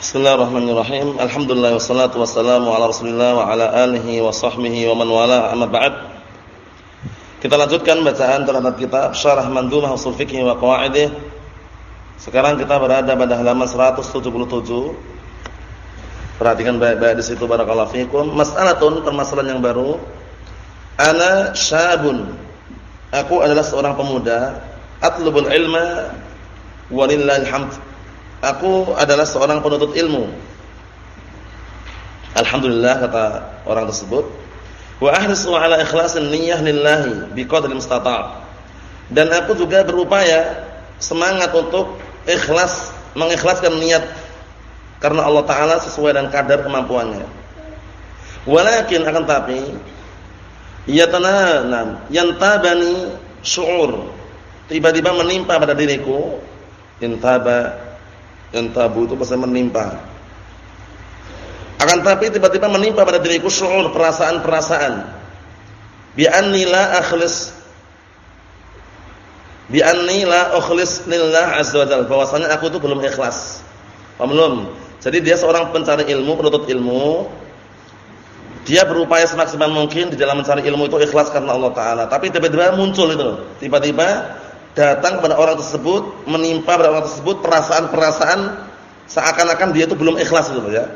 Bismillahirrahmanirrahim. Alhamdulillah wassalatu wassalamu ala Rasulillah wa ala alihi wa sahbihi wa man wala amma ba'd. Kita lanjutkan bacaan terhadap kitab Syarah Mandhumah Ushul Fiqh wa Qawaidih. Sekarang kita berada pada halaman 177. Perhatikan baik-baik di situ barakallahu fikum. Mas'alatun permasalahan yang baru. Ana syabun. Aku adalah seorang pemuda, atlubul ilma walillahil hamd Aku adalah seorang penuntut ilmu. Alhamdulillah kata orang tersebut. Wa ahrisu ala ikhlasin niyyah lillahi biqadri mustata'. Dan aku juga berupaya semangat untuk ikhlas, mengikhlaskan niat karena Allah taala sesuai dengan kadar kemampuannya. Walakin akan tapi yatanana yantabani syu'ur tiba-tiba menimpa pada diriku intaba yang tabu itu pasti menimpa. Akan tapi tiba-tiba menimpa pada diriku syuur, perasaan-perasaan. Bi anni la akhlis Bi anni la akhlis lillah azza wa jalla. Bahwasanya aku itu belum ikhlas. Paham belum? Jadi dia seorang pencari ilmu, penuntut ilmu. Dia berupaya semaksimal mungkin di dalam mencari ilmu itu ikhlas karena Allah taala. Tapi tiba-tiba muncul itu Tiba-tiba datang kepada orang tersebut, menimpa pada orang tersebut perasaan-perasaan seakan-akan dia itu belum ikhlas gitu ya.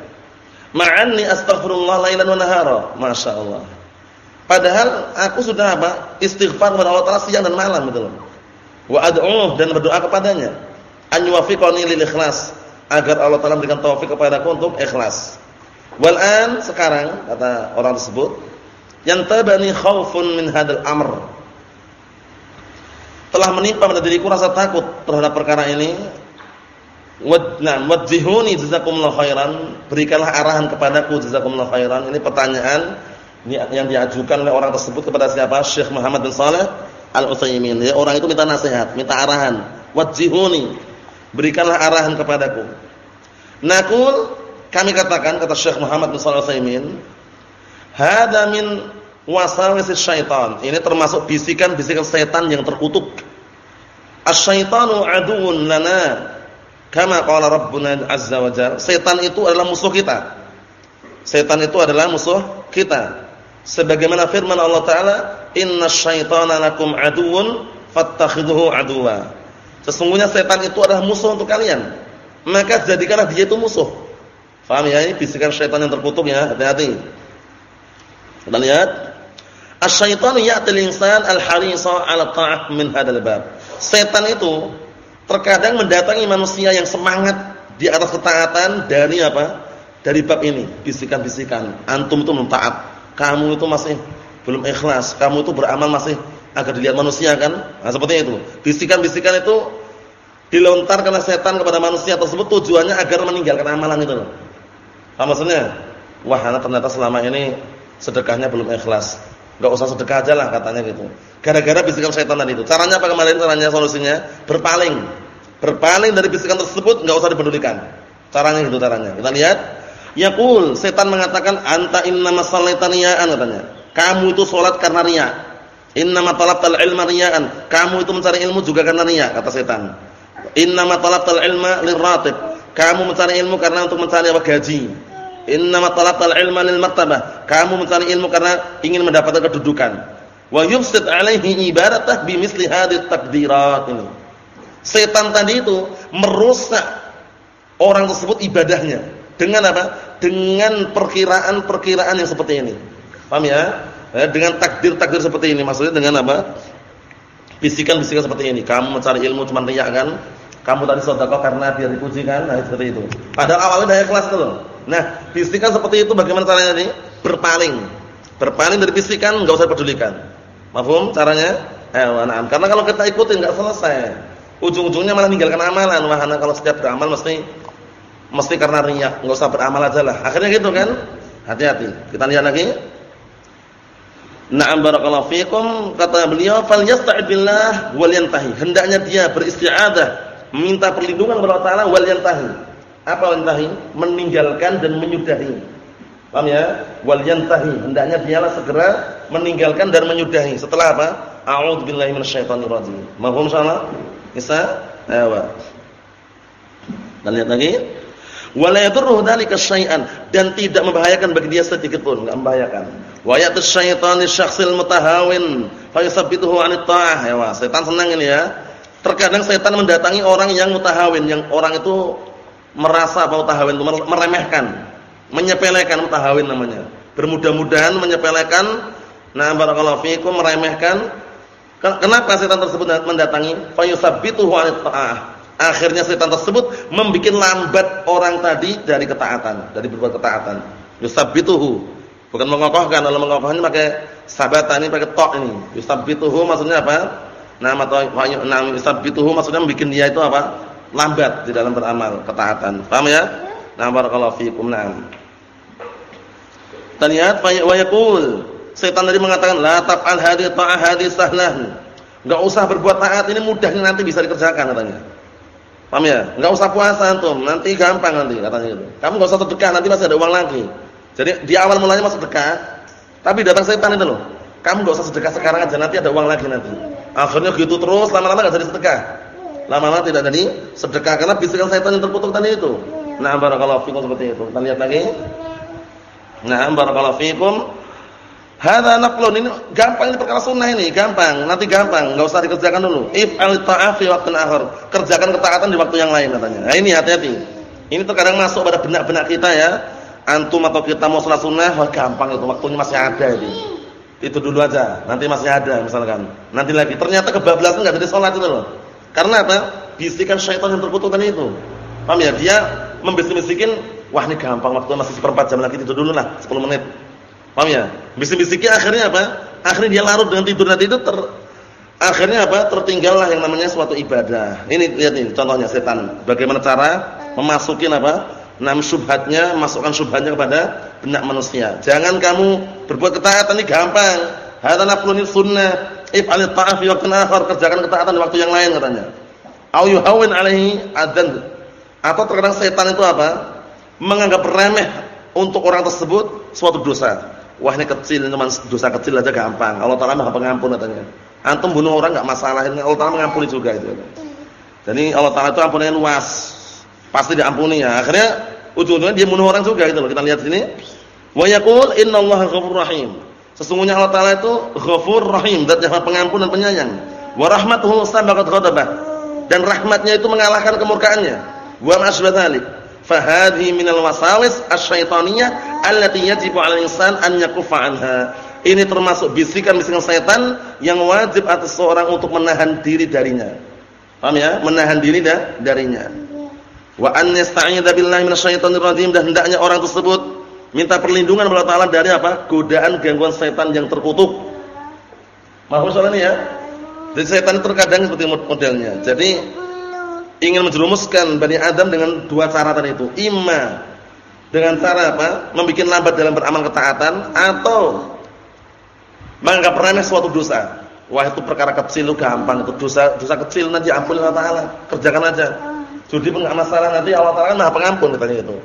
Ma'anni astaghfirullah lailan wa nahara. Masyaallah. Padahal aku sudah apa? Istighfar kepada Allah Taala siang dan malam gitu loh. Wa ad'uh dan berdoa kepadanya an yuwaffiqani lil ikhlas agar Allah Taala memberikan taufik kepadaku untuk ikhlas. Wal an sekarang kata orang tersebut yantabani khaufun min hadal amr telah menimpa pada diriku rasa takut terhadap perkara ini. Wadna wajihuni jazakumullah khairan, berikanlah arahan kepadaku jazakumullah khairan. Ini pertanyaan yang diajukan oleh orang tersebut kepada siapa? Syekh Muhammad bin Saleh Al-Utsaimin. Ya, orang itu minta nasihat, minta arahan. Wajihuni, berikanlah arahan kepadaku. Nakul kami katakan kata Syekh Muhammad bin Saleh Al-Utsaimin, hada min wasawisis syaitan. Ini termasuk bisikan-bisikan setan yang terkutuk. Asy-syaitanu aduwwun lana kama qala Rabbuna azza wa jalla. Setan itu adalah musuh kita. Setan itu adalah musuh kita. Sebagaimana firman Allah taala, "Innasyaitana lakum aduwwun fattakhidhuhu aduwwa." Sesungguhnya setan itu adalah musuh untuk kalian. Maka jadikanlah dia itu musuh. Faham ya? Ini bisikan syaitan yang terkutuk ya, hati-hati. Kita lihat Asy-syaitanu ya'til insan al-harisa 'ala ta'ah min hadzal bab. Setan itu terkadang mendatangi manusia yang semangat di atas ketaatan dari apa? Dari bab ini, bisikan-bisikan. Antum itu belum taat, kamu itu masih belum ikhlas, kamu itu beramal masih agar dilihat manusia kan? Nah, seperti itu. Bisikan-bisikan itu dilontarkan oleh setan kepada manusia tersebut tujuannya agar meninggalkan amalan itu loh. Apa maksudnya? Wah, ternyata selama ini sedekahnya belum ikhlas Enggak usah sedekah aja lah katanya gitu. Gara-gara bisikan syaitan tadi itu. Caranya apa kemarin? Caranya solusinya berpaling. Berpaling dari bisikan tersebut enggak usah dipedulikan. Caranya gitu caranya. Kita lihat. Yaqul, setan mengatakan anta innama sallaitaniyan katanya. Kamu itu salat karena riya. Innama talabtal ilma riyaan. Kamu itu mencari ilmu juga karena riya kata setan. Innama talabtal ilma lirratib. Kamu mencari ilmu karena untuk mencari apa gaji. Innama talabtal ilma lil martabah. Kamu mencari ilmu karena ingin mendapatkan kedudukan. Wa yufsid alaihi ibaratah bimisli hadhihi takdirat ini. Setan tadi itu merusak orang tersebut ibadahnya dengan apa? Dengan perkiraan-perkiraan yang seperti ini. Paham ya? Eh, dengan takdir-takdir seperti ini maksudnya dengan apa? Bisikan-bisikan seperti ini. Kamu mencari ilmu cuma riya kan? Kamu tadi sedekah karena biar dipuji kan? Nah, seperti itu. Padahal awalnya dari kelas itu loh. Nah, bisikan seperti itu bagaimana caranya nih? Berpaling. Berpaling dari bisikan enggak usah pedulikan. Mafhum caranya? Eh, karena kalau kita ikutin enggak selesai. Ujung-ujungnya malah meninggalkan amalan. Wahana kalau setiap beramal mesti mesti karena riya, enggak usah beramal aja lah. Akhirnya gitu kan? Hati-hati. Kita lihat lagi. Na'am barakallahu fikum kata beliau falyasta'id billah wal yantahi. Hendaknya dia beristi'adzah, minta perlindungan kepada Allah taala wal yantahi apa yantahi? Meninggalkan dan menyudahi. Paham ya? Wal yantahi, hendaknya dialah segera meninggalkan dan menyudahi. Setelah apa? A'udzubillahi minasyaitonir rajim. Mahum salah? Bisa? Ayo. Dan lihat lagi. Wala yadurruhu dzalika syai'an dan tidak membahayakan bagi dia sedikit pun, enggak membahayakan. Wa ya'tu syaitan li syakhsil mutahawin fa yusabbituhu 'anit ta'ah. Ya, setan senang ini ya. Terkadang setan mendatangi orang yang mutahawin, yang orang itu merasa bahwa mutahawin itu meremehkan, menyepelekan mutahawin namanya. Bermudah-mudahan menyepelekan nah barakallahu fikum meremehkan Kenapa setan tersebut mendatangi? Fayusabbituhu 'anil ta'ah. Akhirnya setan tersebut membuat lambat orang tadi dari ketaatan, dari berbuat ketaatan. Yusabbituhu. Bukan mengokohkan, kalau mengokohkan pakai sabatan ini pakai tok ini. Yusabbituhu maksudnya apa? Nama atau nama yusabbituhu maksudnya membuat dia itu apa? Lambat di dalam beramal ketaatan. Paham ya? Nah barakallahu fiikum. Naam. Kita lihat wa yaqul Setan tadi mengatakan la taf'al hadhihi ta'ah hadhihi sahlah. Enggak usah berbuat taat ini mudahnya nanti bisa dikerjakan katanya. Paham ya? Enggak usah puasa antum, nanti gampang nanti katanya itu. Kamu enggak usah sedekah nanti masih ada uang lagi. Jadi di awal mulanya masih sedekah, tapi datang setan itu loh. Kamu enggak usah sedekah sekarang aja nanti ada uang lagi nanti. Akhirnya gitu terus lama-lama enggak jadi sedekah. Lama-lama tidak jadi sedekah karena bisikan setan yang terkutuk tadi itu. Nah, barakallahu fikum seperti itu. Kita lihat lagi. Nah, barakallahu fikum. Hadza naqlun ini gampang ini perkara sunnah ini, gampang. Nanti gampang, enggak usah dikerjakan dulu. If'al ta'af fi waqtin akhar. Kerjakan ketaatan di waktu yang lain katanya. Nah, ini hati-hati. Ini terkadang masuk pada benak-benak kita ya. Antum atau kita mau salat sunnah, wah gampang itu, waktunya masih ada ini. Itu dulu aja, nanti masih ada misalkan. Nanti lagi ternyata kebablasan enggak jadi salat itu loh. Karena apa? Bisikan syaitan yang terkutuk tadi itu. Paham ya? Dia membisik-bisikin, wah ini gampang waktu masih seperempat jam lagi tidur dulu lah, 10 menit. Paham ya? Bisik-bisiknya akhirnya apa? Akhirnya dia larut dengan tidur nanti itu ter akhirnya apa? Tertinggallah yang namanya suatu ibadah. Ini lihat nih contohnya setan. Bagaimana cara memasukin apa? Nam syubhatnya, masukkan syubhatnya kepada benak manusia. Jangan kamu berbuat ketaatan ini gampang. Hadza naflun sunnah. If'al ta'af fi waqtin akhar, kerjakan ketaatan di waktu yang lain katanya. Au yuhawin alaihi adzan. Atau terkadang setan itu apa? Menganggap remeh untuk orang tersebut suatu dosa. Wah ini kecil, cuma dosa kecil aja gampang. Allah Taala Maha Pengampun katanya. Antum bunuh orang enggak masalah, Allah Taala mengampuni juga itu. Jadi Allah Taala itu ampunannya luas. Pasti diampuni ya. Akhirnya ujung-ujungnya dia bunuh orang juga gitu loh. Kita lihat sini. Wa yaqul innallaha ghafurur rahim. Sesungguhnya Allah Taala itu Ghafur Rahim, zat yang pengampun dan penyayang. Wa rahmatuhu sabaqat ghadabah. Dan rahmatnya itu mengalahkan kemurkaannya. Wa ma asbadzalik. Fahadhi minal wasawis asyaitaniyah allati yajibu 'alal insan an yakuffa anha. Ini termasuk bisikan-bisikan setan yang wajib atas seorang untuk menahan diri darinya. Paham ya? Menahan diri dah darinya. Wa an yasta'idza billahi minasyaitonir rajim dan hendaknya orang tersebut minta perlindungan kepada Allah dari apa? godaan gangguan setan yang terkutuk. Mahfuz soalnya ya. Jadi setan terkadang seperti modelnya. Jadi ingin menjerumuskan Bani Adam dengan dua cara tadi itu. Imma dengan cara apa? Membikin lambat dalam beramal ketaatan atau menganggap remeh suatu dosa. Wah itu perkara kecil lu gampang itu dosa dosa kecil nanti ampun Allah Taala kerjakan aja. Judi enggak masalah nanti Allah Taala Maha Pengampun katanya itu.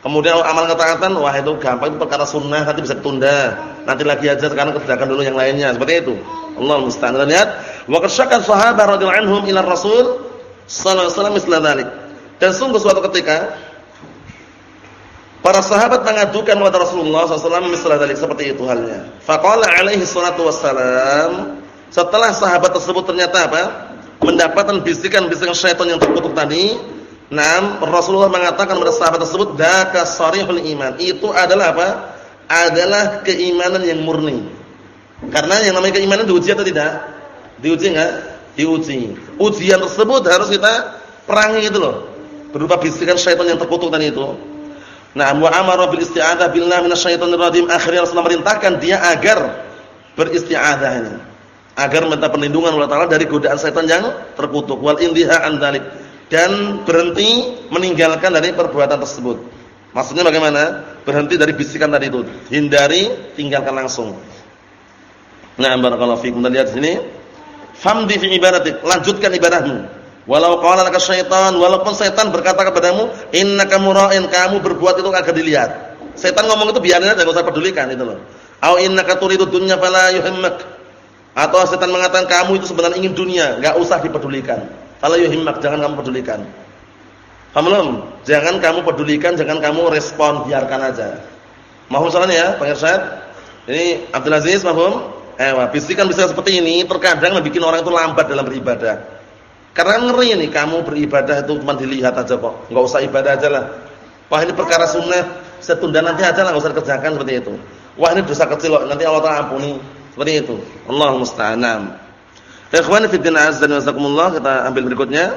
Kemudian amal ketaatan wah itu gampang itu perkara sunnah nanti bisa ditunda. Nanti lagi aja sekarang kerjakan dulu yang lainnya seperti itu. Allah musta'an. Lihat wa qasyaka sahabat radhiyallahu anhum ila Rasul sallallahu alaihi wasallam Dan sungguh suatu ketika para sahabat mengadukan kepada Rasulullah sallallahu alaihi wasallam seperti itu halnya. Faqala alaihi salatu wassalam setelah sahabat tersebut ternyata apa? mendapatkan bisikan-bisikan syaitan yang terkutuk tadi, Naam Rasulullah mengatakan kepada sahabat tersebut daka sarihul iman. Itu adalah apa? Adalah keimanan yang murni. Karena yang namanya keimanan diuji atau tidak? Diuji enggak? diuji. Ujian tersebut harus kita perangi itu loh. Berupa bisikan syaitan yang terkutuk tadi itu. Nah, wa amara bil isti'adzah billahi minasyaitonir rajim. Akhirnya Rasulullah merintahkan dia agar beristi'adzah. Agar minta perlindungan Allah Taala dari godaan syaitan yang terkutuk wal indiha an dan berhenti meninggalkan dari perbuatan tersebut. Maksudnya bagaimana? Berhenti dari bisikan tadi itu. Hindari, tinggalkan langsung. Nah, barakallahu. Kita lihat sini. Famdi fi ibadatik, lanjutkan ibadahmu. Walau qala laka syaitan, walaupun setan berkata kepadamu, innaka mura'in, kamu berbuat itu agar dilihat. Setan ngomong itu biarin aja, enggak usah pedulikan itu loh. Au innaka turidu dunya fala yuhimmak. Atau setan mengatakan kamu itu sebenarnya ingin dunia, enggak usah dipedulikan. Fala yuhimmak, jangan kamu pedulikan. Paham? Jangan kamu pedulikan, jangan kamu respon, biarkan aja. Mahum soalnya ya, Pak Irsyad? Ini Abdul Aziz, mahum? Eh, bisikan-bisikan seperti ini terkadang membuat orang itu lambat dalam beribadah. Karena ngeri ini, kamu beribadah itu cuma dilihat aja kok. Enggak usah ibadah aja lah. Wah, ini perkara sunnah, setunda nanti aja lah, enggak usah dikerjakan seperti itu. Wah, ini dosa kecil kok, nanti Allah Taala ampuni. Seperti itu. Allah musta'an. Ikhwan fi din azza wa jazakumullah, kita ambil berikutnya.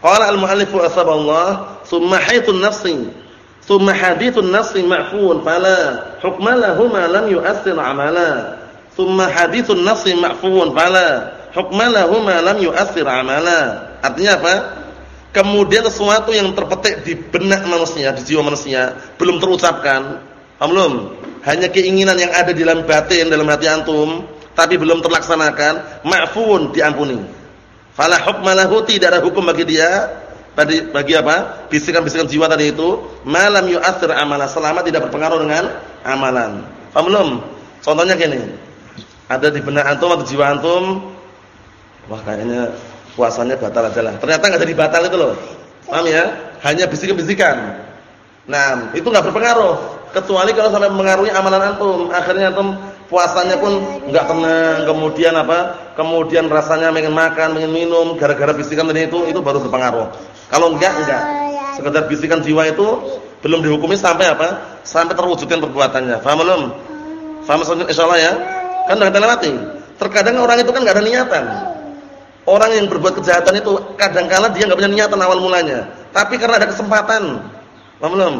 Qala al-mu'allif asaballah, "Tsumma haytun nafsi, tsumma hadithun nafsi ma'fun fala hukma lahu ma lam yu'athir 'amala." Tsumma hadithun nafsi ma'fun fala hukma lahu ma lam yu'athir 'amala. Artinya apa? Kemudian sesuatu yang terpetik di benak manusia, di jiwa manusia, belum terucapkan. Belum? Hanya keinginan yang ada di dalam batin, dalam hati antum, tapi belum terlaksanakan, ma'fun diampuni. Fala hukma lahu tidak ada hukum bagi dia bagi, bagi apa? Bisikan-bisikan jiwa tadi itu malam yu'athir amala selama tidak berpengaruh dengan amalan. Paham belum? Contohnya gini. Ada di benak antum atau jiwa antum wah kayaknya puasanya batal aja lah. Ternyata enggak jadi batal itu loh. Paham ya? Hanya bisikan-bisikan. Nah, itu enggak berpengaruh kecuali kalau sampai mengaruhi amalan antum. Akhirnya antum puasanya pun enggak tenang, kemudian apa? Kemudian rasanya ingin makan, ingin minum gara-gara bisikan tadi itu itu baru berpengaruh. Kalau enggak enggak. Sekedar bisikan jiwa itu belum dihukumi sampai apa? Sampai terwujudkan perbuatannya. Paham belum? Paham maksudnya insyaallah ya? Kan udah kita lewati. Terkadang orang itu kan enggak ada niatan. Orang yang berbuat kejahatan itu kadang-kala dia enggak punya niatan awal mulanya, tapi karena ada kesempatan. Paham belum?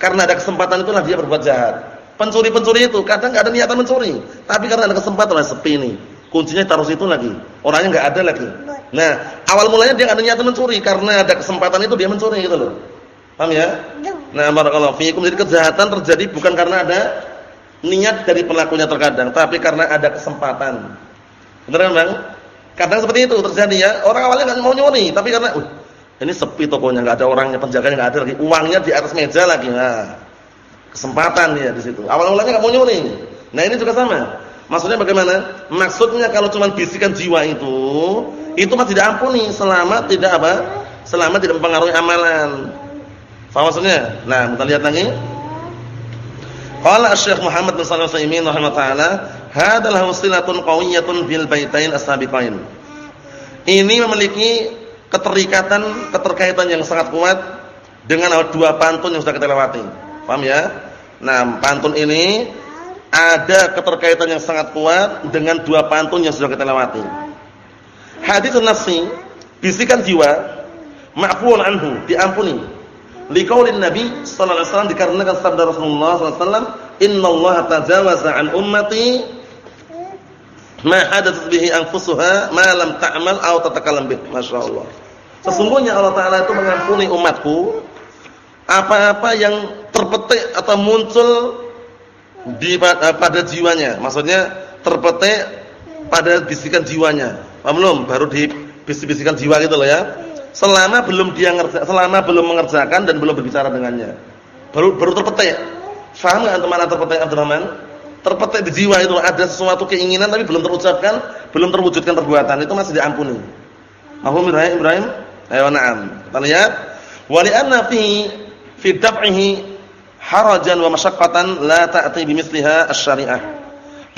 Karena ada kesempatan itulah dia berbuat jahat. Pencuri-pencuri itu kadang nggak ada niatan mencuri, tapi karena ada kesempatan lah sepi ini. Kuncinya taruh situ lagi. Orangnya nggak ada lagi. Nah, awal mulanya dia nggak ada niatan mencuri karena ada kesempatan itu dia mencuri gitu loh. Paham ya? Nah, barakallahu fiikum. Jadi kejahatan terjadi bukan karena ada niat dari pelakunya terkadang, tapi karena ada kesempatan. Benar kan, Bang? Kadang seperti itu terjadi ya. Orang awalnya nggak mau nyuri, tapi karena uh, ini sepi tokonya, nggak ada orangnya, penjaganya nggak ada lagi, uangnya di atas meja lagi. Nah, Kesempatan ya di situ. Awal-awalnya enggak mau nyuri. Nah, ini juga sama. Maksudnya bagaimana? Maksudnya kalau cuma bisikan jiwa itu, itu masih diampuni selama tidak apa? Selama tidak mempengaruhi amalan. Faham maksudnya? Nah, kita lihat lagi. Qala Syekh Muhammad bin Shalih Al-Utsaimin rahimahullah, "Hadalah wasilatun qawiyyatun bil baitain as-sabiqain." Ini memiliki keterikatan, keterkaitan yang sangat kuat dengan dua pantun yang sudah kita lewati. Paham ya? Nah, pantun ini ada keterkaitan yang sangat kuat dengan dua pantun yang sudah kita lewati. Hadis nafsi, bisikan jiwa, ma'fuun anhu, diampuni. Liqaulin Nabi sallallahu alaihi wasallam dikarenakan sabda Rasulullah sallallahu alaihi wasallam, "Innallaha tajawaza an ummati ma hadathat bihi anfusuha ma lam ta'mal aw tatakallam bih." Masyaallah. Sesungguhnya Allah taala itu mengampuni umatku apa-apa yang terpetik atau muncul di eh, pada jiwanya. Maksudnya terpetik pada bisikan jiwanya. Paham belum? Baru di bisik-bisikan jiwa gitu loh ya. Selama belum dia ngerja, selama belum mengerjakan dan belum berbicara dengannya. Baru baru terpetik. Faham enggak teman terpetik Abdurrahman? Terpetik di jiwa itu ada sesuatu keinginan tapi belum terucapkan, belum terwujudkan perbuatan, itu masih diampuni. Mahum Ibrahim Ibrahim? Ayo na'am. Kita lihat. Wa li'anna fi fi daf'ihi harajan wa masyaqqatan la ta'ti bimithliha asy-syari'ah.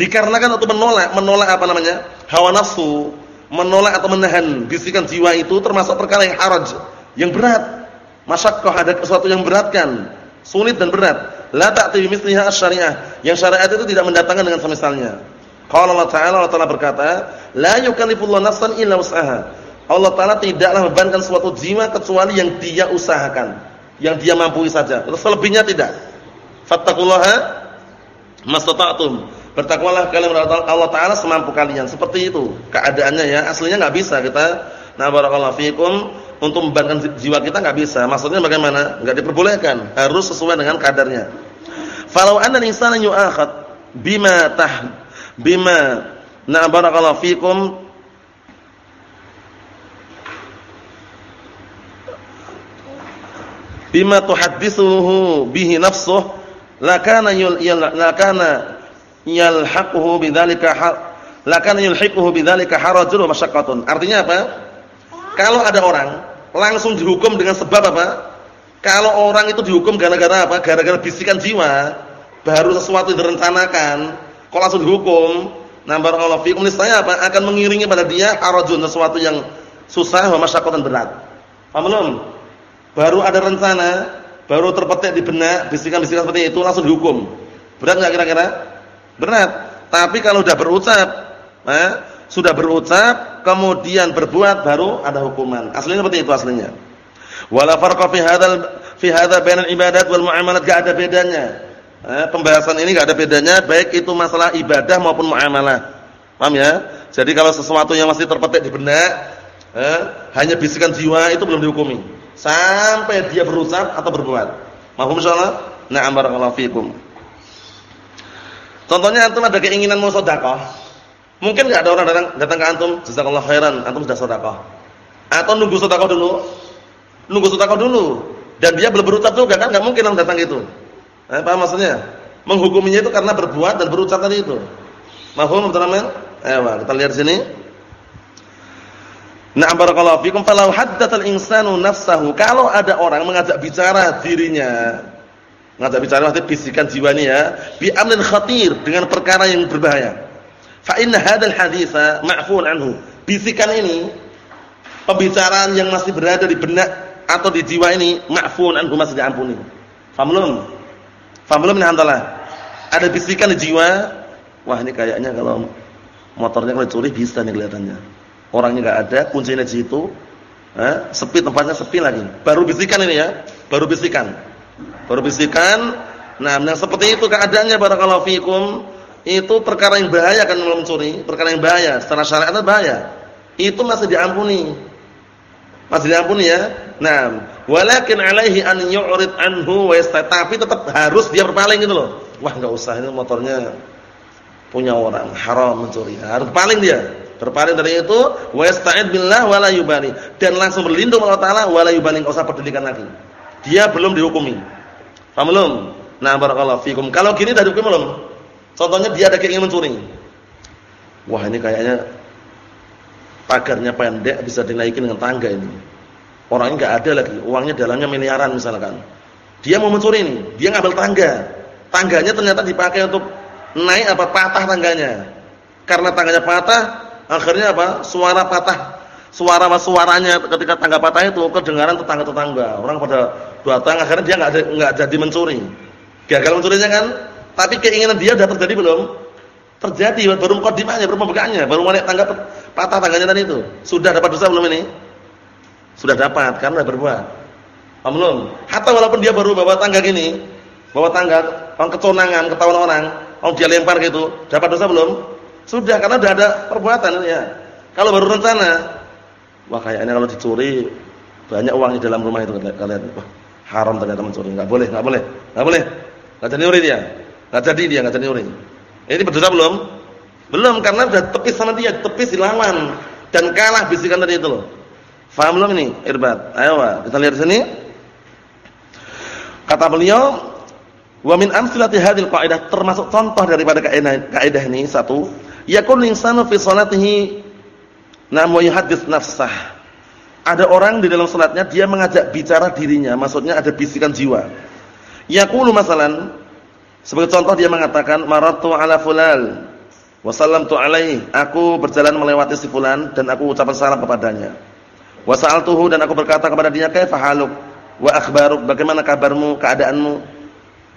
Dikarenakan untuk menolak, menolak apa namanya? hawa nafsu, menolak atau menahan bisikan jiwa itu termasuk perkara yang haraj, yang berat. Masyaqqah ada sesuatu yang berat kan, sulit dan berat. La ta'ti bimithliha asy-syari'ah. Yang syariat itu tidak mendatangkan dengan semisalnya. Qala Allah Ta'ala Allah Ta'ala berkata, la yukallifullahu nafsan illa wus'aha. Allah Ta'ala tidaklah membebankan suatu jiwa kecuali yang dia usahakan yang dia mampu saja. Selebihnya tidak. Fattaqullaha mastata'tum. Bertakwalah kalian kepada Allah taala semampu kalian. Seperti itu keadaannya ya. Aslinya enggak bisa kita nah barakallahu fikum untuk membebankan jiwa kita enggak bisa. Maksudnya bagaimana? Enggak diperbolehkan. Harus sesuai dengan kadarnya. Falau anna insana yu'akhad bima tah bima na barakallahu fikum bima tuhaddithuhu bihi nafsuh lakana yul lakana yalhaquhu bidzalika lakana yulhiquhu bidzalika harajun wa masyaqqatun artinya apa kalau ada orang langsung dihukum dengan sebab apa? Kalau orang itu dihukum gara-gara apa? Gara-gara bisikan jiwa, baru sesuatu yang direncanakan, kalau langsung dihukum, nah barakallahu fikum niscaya apa? Akan mengiringi pada dia harajun sesuatu yang susah wa masyaqqatan berat. Paham belum? Baru ada rencana, baru terpetik di benak bisikan-bisikan seperti itu langsung dihukum. Berat enggak kira-kira? Berat. Tapi kalau sudah berucap, eh, sudah berucap kemudian berbuat baru ada hukuman. Aslinya seperti itu aslinya. Wala farqa fi hadzal fi hadza bainal ibadat wal muamalat gak ada bedanya. Eh, pembahasan ini gak ada bedanya baik itu masalah ibadah maupun muamalah. Paham ya? Jadi kalau sesuatu yang masih terpetik di benak, eh, hanya bisikan jiwa itu belum dihukumi. Sampai dia berucap atau berbuat. Mahum insyaallah? Na'am barakallahu fikum. Contohnya antum ada keinginan mau sedekah. Mungkin enggak ada orang datang datang ke antum, jazakallahu khairan, antum sudah sedekah. Atau nunggu sedekah dulu, nunggu sedekah dulu dan dia belum berucap juga kan enggak mungkin orang datang itu. Eh, paham maksudnya? Menghukuminya itu karena berbuat dan berucap tadi itu. Mahfum teman-teman? Ayo kita lihat sini. Na'am barakallahu fikum falau haddatsal insanu nafsahu kalau ada orang mengajak bicara dirinya mengajak bicara maksudnya bisikan jiwa ini ya bi amrin khatir dengan perkara yang berbahaya fa inna hadzal haditsa ma'fun anhu bisikan ini pembicaraan yang masih berada di benak atau di jiwa ini ma'fun anhu masih diampuni. Paham belum? Paham belum ini hantalah? Ada bisikan di jiwa, wah ini kayaknya kalau motornya kalau dicuri bisa nih kelihatannya. Orangnya enggak ada, kuncinya di situ. Eh, sepi tempatnya sepi lagi. Baru bisikan ini ya, baru bisikan. Baru bisikan. Nah, yang seperti itu keadaannya barakallahu fikum, itu perkara yang bahaya kan mencuri, perkara yang bahaya, secara syariat bahaya. Itu masih diampuni. Masih diampuni ya. Nah, walakin alaihi an yu'rid anhu wa tapi tetap harus dia berpaling gitu loh. Wah, enggak usah ini motornya punya orang, haram mencuri. Harus berpaling dia. Berpaling dari itu wa yasta'id billah wala yubali dan langsung berlindung Allah taala wala yubali enggak usah pedulikan lagi. Dia belum dihukumi. Paham belum? Nah, barakallahu fikum. Kalau gini sudah dihukum belum? Contohnya dia ada keinginan mencuri. Wah, ini kayaknya pagarnya pendek bisa dinaikin dengan tangga ini Orangnya nggak ada lagi, uangnya dalamnya miliaran misalkan. Dia mau mencuri ini, dia ngambil tangga. Tangganya ternyata dipakai untuk naik apa patah tangganya. Karena tangganya patah, akhirnya apa? Suara patah. Suara suaranya ketika tangga patah itu kedengaran tetangga-tetangga. Orang pada datang akhirnya dia nggak nggak jadi mencuri. Gagal mencurinya kan? Tapi keinginan dia sudah terjadi belum? Terjadi baru mukadimahnya, baru pembukaannya, baru naik tangga patah tangganya tadi itu. Sudah dapat dosa belum ini? Sudah dapat karena berbuat. Belum? Hatta walaupun dia baru bawa tangga gini, bawa tangga, orang keconangan, ketahuan orang, orang dia lempar gitu, dapat dosa belum? Sudah karena sudah ada perbuatan ya. Kalau baru rencana, wah kayaknya kalau dicuri banyak uang di dalam rumah itu kalian. Wah, haram ternyata mencuri. Enggak boleh, enggak boleh. Enggak boleh. Enggak jadi nyuri dia. Enggak jadi dia, enggak jadi nyuri. Ini berdosa belum? Belum karena sudah tepis sama dia, tepis dilawan dan kalah bisikan tadi itu loh. Faham belum ini? Irbat. Ayo, kita lihat sini. Kata beliau, "Wa min amsalati hadhil qa'idah termasuk contoh daripada kaidah kaidah ini satu, yakun insanu fi salatihi nam wa yuhaddits nafsah. Ada orang di dalam salatnya dia mengajak bicara dirinya, maksudnya ada bisikan jiwa. Yaqulu masalan sebagai contoh dia mengatakan maratu ala fulal wa sallamtu alaihi. Aku berjalan melewati si fulan dan aku ucapkan salam kepadanya. Wa sa'altuhu dan aku berkata kepada dia, "Kaifa haluk wa akhbaruk? Bagaimana kabarmu, keadaanmu?"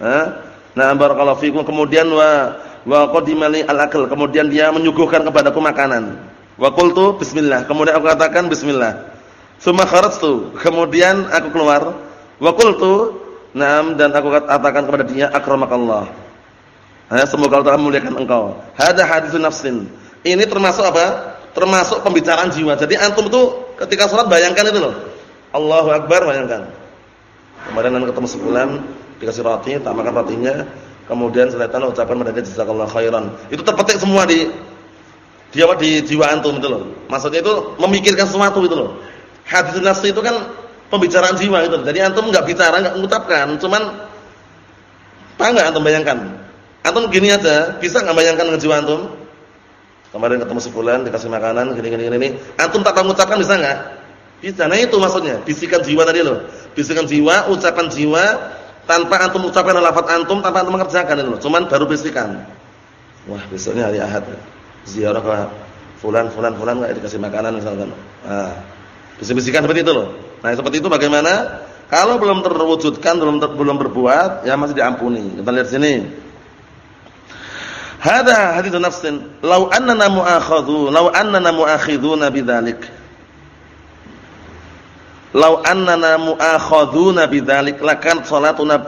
Ha? Nah, barakallahu fikum. Kemudian wa wa qadimali al-akl. Kemudian dia menyuguhkan kepadaku makanan. Wa qultu bismillah. Kemudian aku katakan bismillah. Tsumma kharajtu. Kemudian aku keluar. Wa qultu Naam dan aku katakan kepada dia akramakallah. Ha, semoga Allah memuliakan engkau. Hada haditsun nafsin. Ini termasuk apa? Termasuk pembicaraan jiwa. Jadi antum itu Ketika sholat bayangkan itu loh. Allahu Akbar bayangkan. Kemarin anda ketemu sebulan dikasih roti, tak makan rotinya, kemudian selesai ucapan mendadak jazakallahu khairan. Itu terpetik semua di dia di jiwa antum itu loh. Maksudnya itu memikirkan sesuatu itu loh. Hadis nafsi itu kan pembicaraan jiwa itu. Jadi antum enggak bicara, enggak mengucapkan, cuman apa enggak antum bayangkan? Antum gini aja, bisa enggak bayangkan dengan jiwa antum? Kemarin ketemu sebulan dikasih makanan gini gini gini. Antum tak mengucapkan bisa enggak? Bisa. Nah itu maksudnya, bisikan jiwa tadi loh. Bisikan jiwa, ucapan jiwa tanpa antum ucapkan lafaz antum tanpa antum mengerjakan itu. Cuman baru bisikan. Wah, besoknya hari Ahad. Ziarah ke fulan fulan fulan enggak dikasih makanan misalkan. Nah, bisik-bisikan seperti itu loh. Nah, seperti itu bagaimana? Kalau belum terwujudkan, belum ter, belum berbuat, ya masih diampuni. Kita lihat sini. Hada haditsun nafsin. Lau annana mu'akhadhu, lau annana mu'akhiduna bidzalik. Lau annana mu'akhaduna bidzalik lakan salatuna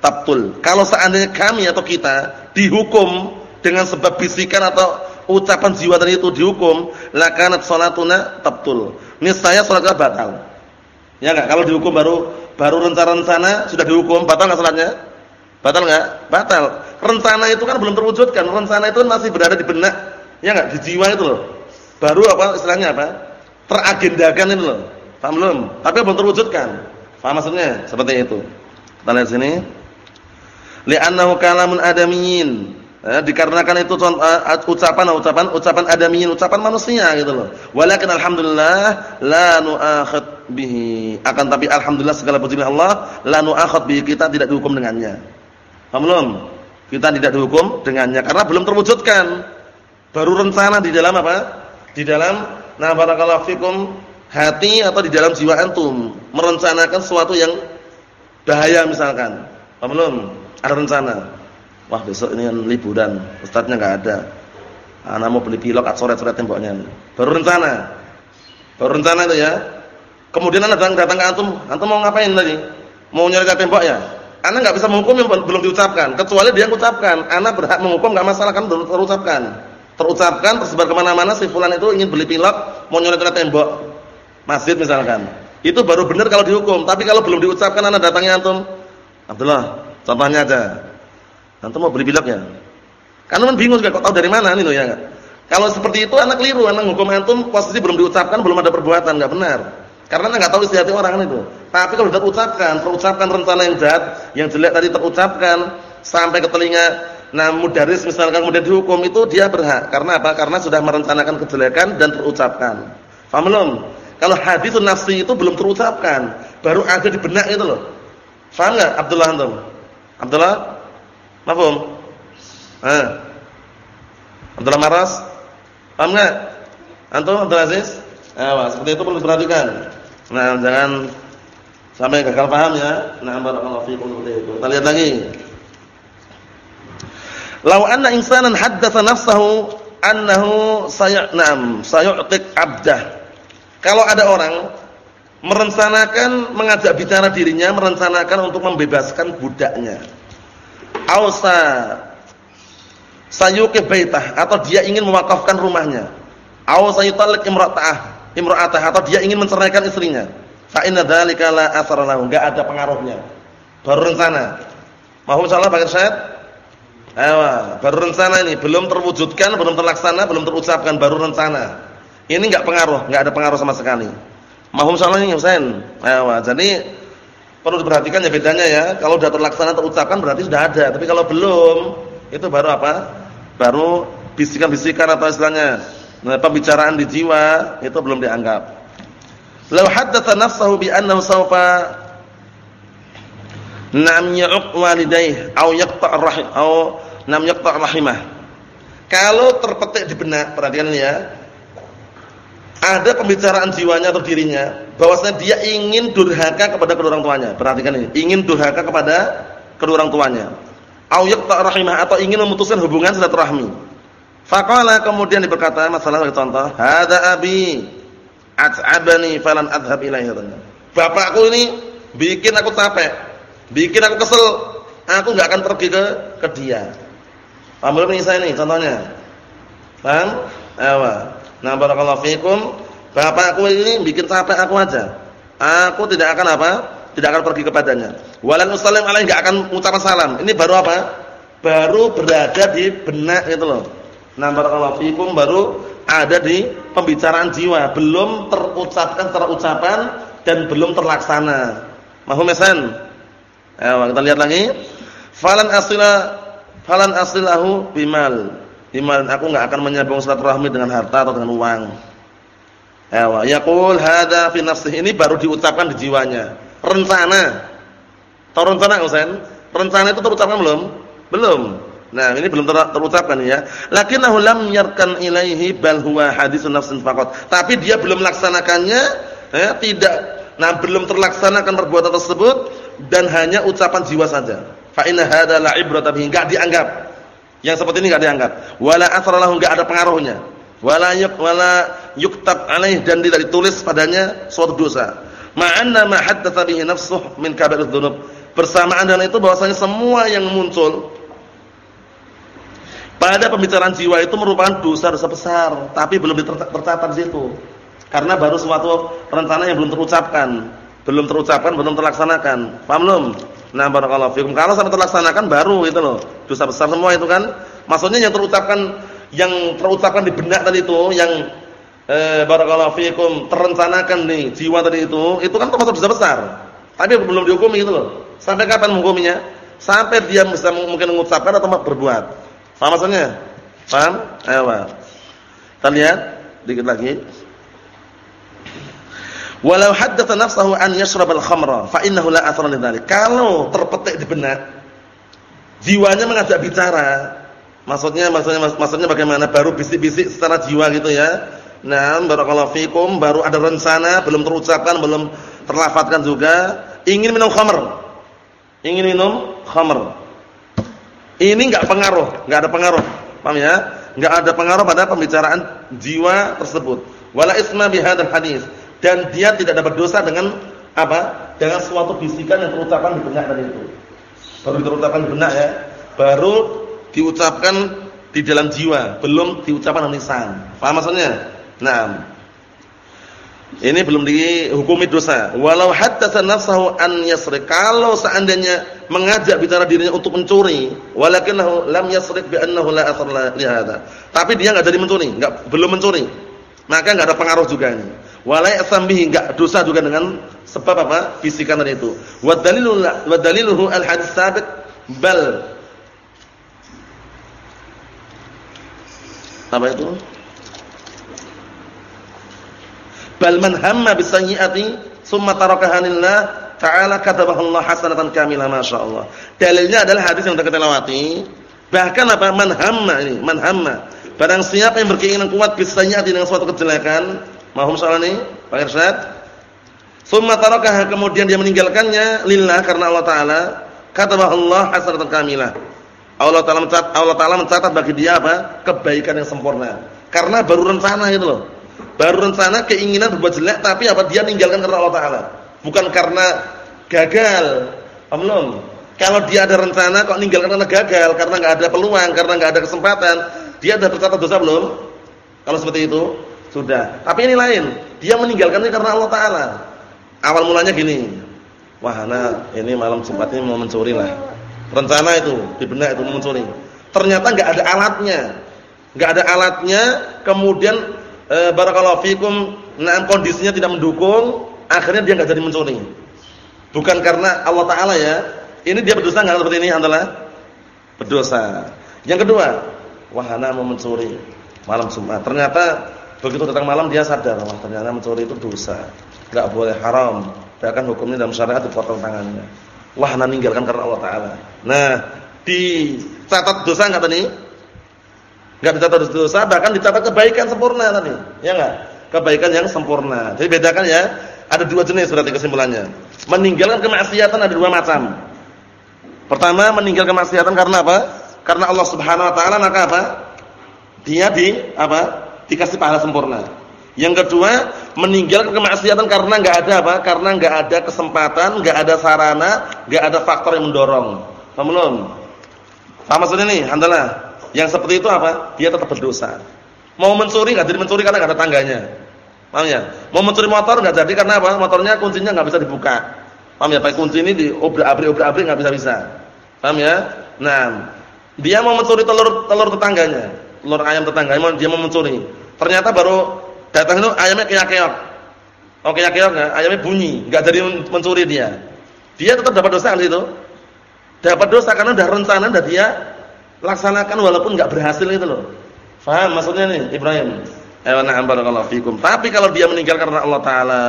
tabtul. Kalau seandainya kami atau kita dihukum dengan sebab bisikan atau ucapan jiwa tadi itu dihukum, lakanat salatuna tabtul. Niscaya salat kita batal. Ya enggak? Kalau dihukum baru baru rencana-rencana sudah dihukum, batal enggak salatnya? Batal enggak? Batal. Rencana itu kan belum terwujudkan. Rencana itu kan masih berada di benak, ya enggak? Di jiwa itu loh. Baru apa istilahnya apa? Teragendakan itu loh. Paham belum? Tapi belum terwujudkan. Paham maksudnya? Seperti itu. Kita lihat sini. Li'annahu kalamun adamiyyin. Ya, dikarenakan itu ucapan ucapan ucapan adamiyyin, ucapan manusia gitu loh. Walakin alhamdulillah la nu'akhad bihi. Akan tapi alhamdulillah segala puji Allah, la nu'akhad bihi, kita tidak dihukum dengannya. Paham belum? Kita tidak dihukum dengannya karena belum terwujudkan. Baru rencana di dalam apa? Di dalam nah barakallahu fikum hati atau di dalam jiwa antum merencanakan sesuatu yang bahaya misalkan. Paham belum? Ada rencana Wah besok ini kan liburan, ustadznya nggak ada. Anak mau beli pilok, coret-coret temboknya. Baru rencana, baru rencana itu ya. Kemudian anak datang, datang ke antum, antum mau ngapain tadi? Mau nyoret tembok ya? Anak nggak bisa menghukum yang belum diucapkan, kecuali dia mengucapkan. Anak berhak menghukum nggak masalah kan terucapkan. Terucapkan tersebar ke mana-mana si fulan itu ingin beli pilok, mau nyoret-nyoret tembok masjid misalkan. Itu baru benar kalau dihukum. Tapi kalau belum diucapkan anak datangnya antum, Abdullah, contohnya aja Antum mau beli bilaknya. Kan kan bingung juga kok tahu dari mana nih ya? Kalau seperti itu anak keliru, anak hukum antum posisi belum diucapkan, belum ada perbuatan, enggak benar. Karena enggak tahu isi hati orang itu. Tapi kalau sudah ucapkan, terucapkan rencana yang jahat, yang jelek tadi terucapkan sampai ke telinga nah mudaris misalkan kemudian dihukum itu dia berhak. Karena apa? Karena sudah merencanakan kejelekan dan terucapkan. Paham belum? Kalau hadis nafsi itu belum terucapkan, baru ada di benak itu loh. Paham enggak Abdullah antum? Abdullah Mafhum? Eh. Abdullah Maras? Paham enggak? Antum Abdul Aziz? Eh, seperti itu perlu diperhatikan. Nah, jangan sampai gagal paham ya. Nah, barakallahu fiikum seperti itu. Kita lihat lagi. Lau anna insanan haddatsa nafsahu annahu say'nam sayu'tik 'abdah. Kalau ada orang merencanakan mengajak bicara dirinya merencanakan untuk membebaskan budaknya. Ausa sayuki baitah atau dia ingin mewakafkan rumahnya. Ausa yutalik imra'atah imra'atah atau dia ingin menceraikan istrinya. Fa inna dzalika la athara lahu enggak ada pengaruhnya. Baru rencana. Mau insyaallah pakai syahid Ayo, baru rencana ini. Belum terwujudkan, belum terlaksana, belum terucapkan, baru rencana. Ini enggak pengaruh, enggak ada pengaruh sama sekali. Mahum ini Husain. Ayo, jadi perlu diperhatikan ya bedanya ya. Kalau sudah terlaksana terucapkan berarti sudah ada. Tapi kalau belum, itu baru apa? Baru bisikan-bisikan atau istilahnya nah, pembicaraan di jiwa itu belum dianggap. Lalu haddatsa nafsahu bi annahu sawfa nam ya'uq walidayhi aw yaqta' rahim aw nam yaqta' rahimah. Kalau terpetik di benak, perhatikan ini ya ada pembicaraan jiwanya atau dirinya bahwasanya dia ingin durhaka kepada kedua orang tuanya. Perhatikan ini, ingin durhaka kepada kedua orang tuanya. Au yaqta rahimah atau ingin memutuskan hubungan silaturahmi. Faqala kemudian berkata masalah contoh, "Hadza abi at'abani falan adhhab ilaihi." Bapakku ini bikin aku capek, bikin aku kesel, aku enggak akan pergi ke ke dia. Paham belum ini saya ini contohnya? Paham? Ayo. Nah, barakallahu fikum. Bapakku ini bikin capek aku aja. Aku tidak akan apa? Tidak akan pergi kepadanya. Walan usallim alaihi enggak akan mengucapkan salam. Ini baru apa? Baru berada di benak itu loh. Nah, barakallahu fikum baru ada di pembicaraan jiwa, belum terucapkan secara ucapan dan belum terlaksana. Mahum mesan. Ayo kita lihat lagi. Falan asila falan asilahu bimal. Iman aku enggak akan menyambung silaturahmi dengan harta atau dengan uang. Ewa, yaqul hadza fi nafsihi ini baru diucapkan di jiwanya. Rencana. Tahu rencana Husain? Rencana itu terucapkan belum? Belum. Nah, ini belum ter terucapkan ya. Lakinnahu lam yarkan ilaihi bal huwa hadisun nafsin faqat. Tapi dia belum melaksanakannya, ya, tidak nah belum terlaksanakan perbuatan tersebut dan hanya ucapan jiwa saja. Fa inna hadza la enggak dianggap. Yang seperti ini enggak dianggap. Wala athara enggak ada pengaruhnya. Wala yuk wala yuktab alaih dan tidak ditulis padanya suatu dosa. Ma'anna ma haddatsa bihi nafsuh min kaba'ir dzunub. Bersamaan dengan itu bahwasanya semua yang muncul pada pembicaraan jiwa itu merupakan dosa-dosa besar, tapi belum tercatat di situ. Karena baru suatu rencana yang belum terucapkan, belum terucapkan, belum terlaksanakan. Paham belum? Nah, barakallahu fikum. Kalau sampai terlaksanakan baru itu loh. Dosa besar semua itu kan. Maksudnya yang terucapkan yang terucapkan di benak tadi itu, yang eh barakallahu fikum terencanakan nih jiwa tadi itu, itu kan termasuk dosa besar. Tapi belum dihukumi itu loh. Sampai kapan menghukuminya? Sampai dia bisa mungkin mengucapkan atau berbuat. Paham maksudnya? Paham? Ayo, Kita lihat dikit lagi. Walau haddatsa nafsahu an yashrab al-khamra fa innahu la athara lidzalik. Kalau terpetik di benak jiwanya mengajak bicara. Maksudnya maksudnya maksudnya bagaimana? Baru bisik-bisik secara jiwa gitu ya. Nah, barakallahu fikum, baru ada rencana, belum terucapkan, belum terlafadzkan juga, ingin minum khamr. Ingin minum khamr. Ini enggak pengaruh, enggak ada pengaruh. Paham ya? Enggak ada pengaruh pada pembicaraan jiwa tersebut. Wala isma bihadzal hadis dan dia tidak dapat dosa dengan apa? Dengan suatu bisikan yang terucapkan di benak tadi itu. Baru terucapkan di benak ya, baru diucapkan di dalam jiwa, belum diucapkan dengan lisan. Paham maksudnya? Nah, ini belum dihukumi dosa. Walau hatta nafsahu an yasrik. Kalau seandainya mengajak bicara dirinya untuk mencuri, walakinahu lam yasrik bi annahu la athar. Tapi dia enggak jadi mencuri, enggak belum mencuri. Maka enggak ada pengaruh juga ini. Wala ya'sam bihi enggak dosa juga dengan sebab apa? Bisikan tadi itu. Wa daliluhu al hadis sabit bal apa itu? Bal man hamma bisayyi'ati summa tarakaha lillah ta'ala katabahu Allah hasanatan kamilah masyaallah. Dalilnya adalah hadis yang kita lewati. Bahkan apa man hamma ini, man hamma. Barang siapa yang berkeinginan kuat bisayyi'ati dengan suatu kejelekan, mahum soal ini, Pak Irsyad? Summa tarakaha kemudian dia meninggalkannya lillah karena Allah taala, katabahu Allah hasanatan kamilah. Allah taala mencatat Allah taala mencatat bagi dia apa? kebaikan yang sempurna. Karena baru rencana itu loh. Baru rencana keinginan berbuat jelek tapi apa dia meninggalkan karena Allah taala. Bukan karena gagal. Belum. Kalau dia ada rencana kok meninggalkan karena gagal, karena enggak ada peluang, karena enggak ada kesempatan, dia sudah tercatat dosa belum? Kalau seperti itu, sudah. Tapi ini lain. Dia meninggalkannya karena Allah taala. Awal mulanya gini. Wah, nah ini malam Jumat ini mau mencuri lah. Rencana itu di benak itu mencuri. Ternyata enggak ada alatnya. Enggak ada alatnya, kemudian e, barakallahu nah kondisinya tidak mendukung, akhirnya dia enggak jadi mencuri. Bukan karena Allah taala ya. Ini dia berdosa enggak seperti ini adalah berdosa. Yang kedua, wahana mau mencuri malam Jumat. Ternyata begitu datang malam dia sadar, wah ternyata mencuri itu dosa. Enggak boleh haram. Bahkan hukumnya dalam syariat dipotong tangannya. Wahana meninggalkan karena Allah taala. Nah, dicatat dosa enggak tadi? Enggak dicatat dosa, bahkan dicatat kebaikan sempurna tadi. Ya enggak? Kebaikan yang sempurna. Jadi bedakan ya, ada dua jenis berarti kesimpulannya. Meninggalkan kemaksiatan ada dua macam. Pertama, meninggalkan kemaksiatan karena apa? Karena Allah Subhanahu wa taala maka apa? Dia di apa? Dikasih pahala sempurna. Yang kedua, meninggalkan kemaksiatan karena enggak ada apa? Karena enggak ada kesempatan, enggak ada sarana, enggak ada faktor yang mendorong. Paham belum? Paham maksudnya nih, handalah. Yang seperti itu apa? Dia tetap berdosa. Mau mencuri enggak jadi mencuri karena enggak ada tangganya. Paham ya? Mau mencuri motor enggak jadi karena apa? Motornya kuncinya enggak bisa dibuka. Paham ya? Pakai kunci ini di obrak-abrik obrak-abrik enggak bisa-bisa. Paham ya? Nah, dia mau mencuri telur telur tetangganya, telur ayam tetangganya, dia mau mencuri. Ternyata baru datang itu ayamnya keyak-keok. Oh keyak-keok enggak? Ayamnya bunyi, enggak jadi mencuri dia. Dia tetap dapat dosa kan itu? Dapat dosa karena udah rencana udah dia laksanakan walaupun enggak berhasil itu loh. Faham maksudnya nih Ibrahim? Fikum. Tapi kalau dia meninggal karena Allah taala,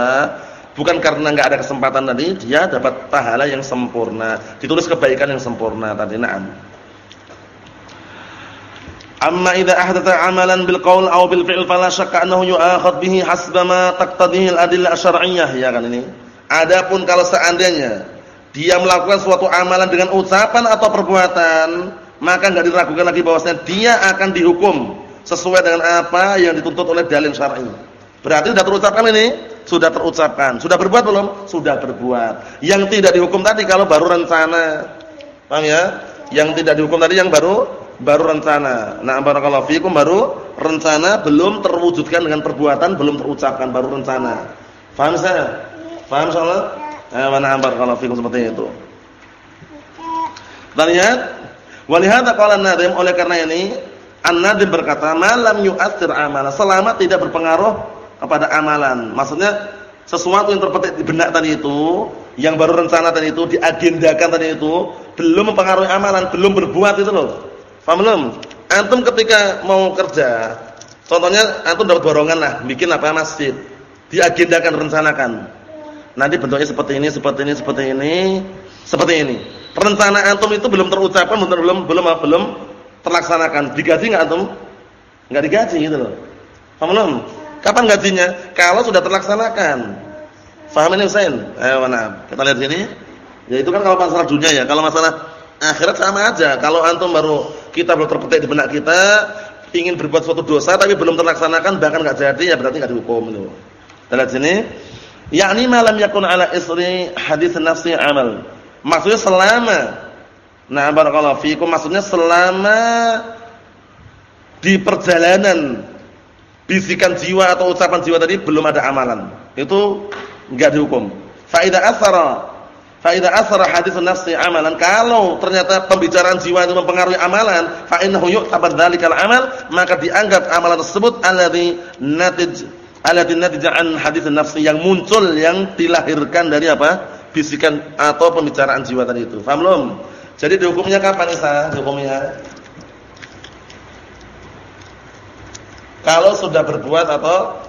bukan karena enggak ada kesempatan tadi, dia dapat pahala yang sempurna. Ditulis kebaikan yang sempurna tadi, na'am. Amma idza ahdatha amalan bil qaul aw bil fi'l fala syakka annahu bihi hasba ma taqtadihi al adillah asy-syar'iyyah ya kan ini. Adapun kalau seandainya dia melakukan suatu amalan dengan ucapan atau perbuatan, maka enggak diragukan lagi bahwasanya dia akan dihukum sesuai dengan apa yang dituntut oleh dalil syar'i. Berarti sudah terucapkan ini, sudah terucapkan. Sudah berbuat belum? Sudah berbuat. Yang tidak dihukum tadi kalau baru rencana. Paham ya? Yang tidak dihukum tadi yang baru baru rencana. Nah, barakallahu fikum baru rencana belum terwujudkan dengan perbuatan, belum terucapkan baru rencana. Paham saya? Paham soalnya? Eh, mana barakallahu fikum seperti itu. Dan lihat, walihada qala nadim oleh karena ini An-Nadim berkata, "Malam yu'athir amalan." Selama tidak berpengaruh kepada amalan. Maksudnya sesuatu yang terpetik di benak tadi itu, yang baru rencana tadi itu, diagendakan tadi itu, belum mempengaruhi amalan, belum berbuat itu loh. Paham belum? Antum ketika mau kerja, contohnya antum dapat borongan lah, bikin apa masjid. Diagendakan, rencanakan. Nanti bentuknya seperti ini, seperti ini, seperti ini, seperti ini. Rencana antum itu belum terucapkan, belum belum belum belum terlaksanakan. Digaji enggak antum? Enggak digaji gitu loh. Paham belum? Kapan gajinya? Kalau sudah terlaksanakan. Paham ini Husain? Eh, mana? Kita lihat sini. Ya itu kan kalau masalah dunia ya. Kalau masalah akhirat sama aja. Kalau antum baru kita belum terpetik di benak kita, ingin berbuat suatu dosa tapi belum terlaksanakan bahkan enggak jadi ya berarti enggak dihukum itu. Lihat sini. Yakni malam yakun ala isri hadis nafsi amal. Maksudnya selama Nah, barakallahu fikum maksudnya selama di perjalanan bisikan jiwa atau ucapan jiwa tadi belum ada amalan. Itu enggak dihukum. Faidah faidah asara hadis nafsi amalan. Kalau ternyata pembicaraan jiwa itu mempengaruhi amalan, fa innahu yu'tabar dzalikal amal, maka dianggap amalan tersebut alladzi natij alladzi natija an hadis nafsi yang muncul yang dilahirkan dari apa? bisikan atau pembicaraan jiwa tadi itu. Paham belum? Jadi dihukumnya kapan Isa? Dihukumnya kalau sudah berbuat atau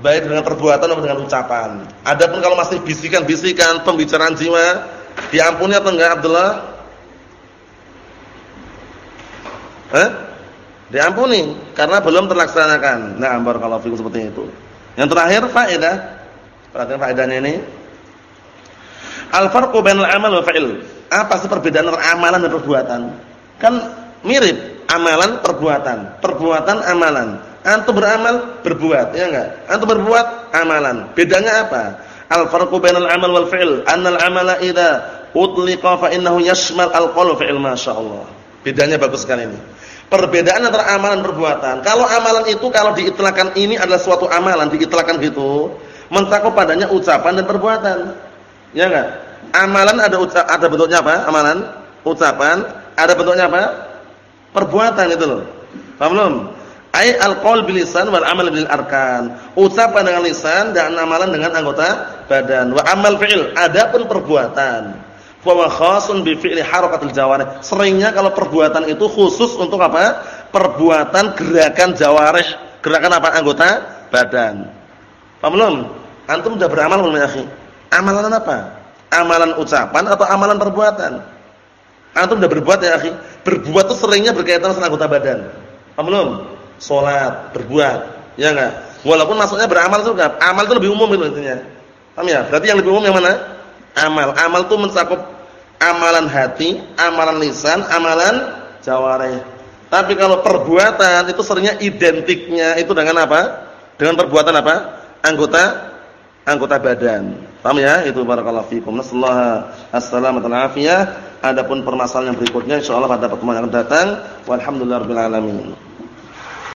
baik dengan perbuatan atau dengan ucapan. Adapun kalau masih bisikan-bisikan, pembicaraan jiwa, diampuni atau enggak Abdullah? Eh? Diampuni karena belum terlaksanakan. Nah, barakallahu fikum seperti itu. Yang terakhir faedah. Perhatikan faedahnya ini. Al-farqu bainal amal wa fa'il. Apa sih perbedaan antara amalan dan perbuatan? Kan mirip, amalan perbuatan, perbuatan amalan. Antum beramal berbuat, ya enggak? Antum berbuat amalan. Bedanya apa? Al-farqu bainal amal wal fi'l. Annal amala idza utliqa fa innahu yashmal al-qawl fi'l masyaallah. Bedanya bagus sekali ini. Perbedaan antara amalan perbuatan. Kalau amalan itu kalau diitlakan ini adalah suatu amalan, diitlakan gitu, mencakup padanya ucapan dan perbuatan. Ya enggak? Amalan ada ada bentuknya apa? Amalan, ucapan, ada bentuknya apa? Perbuatan itu loh. Paham belum? Ai al-qaul bil lisan wal amal bil arkan. Ucapan dengan lisan dan amalan dengan anggota badan. Wa amal fi'il, adapun perbuatan. Fa wa khasun bi fi'li harakatil jawarih. Seringnya kalau perbuatan itu khusus untuk apa? Perbuatan gerakan jawarih, gerakan apa? Anggota badan. Paham belum? Antum sudah beramal belum ya? Amalan apa? Amalan ucapan atau amalan perbuatan? Antum sudah berbuat ya, akhi? Berbuat itu seringnya berkaitan dengan anggota badan. Paham belum? Salat, berbuat, ya enggak? Walaupun maksudnya beramal juga. Amal itu lebih umum itu intinya. Paham ya? Berarti yang lebih umum yang mana? Amal. Amal itu mencakup amalan hati, amalan lisan, amalan jawarih. Tapi kalau perbuatan itu seringnya identiknya itu dengan apa? Dengan perbuatan apa? Anggota anggota badan. Paham ya? Itu barakallahu fikum. Nasallahu as-salamata wal afiyah. Adapun permasalahan yang berikutnya insyaallah pada pertemuan yang akan datang. Walhamdulillahirabbil alamin.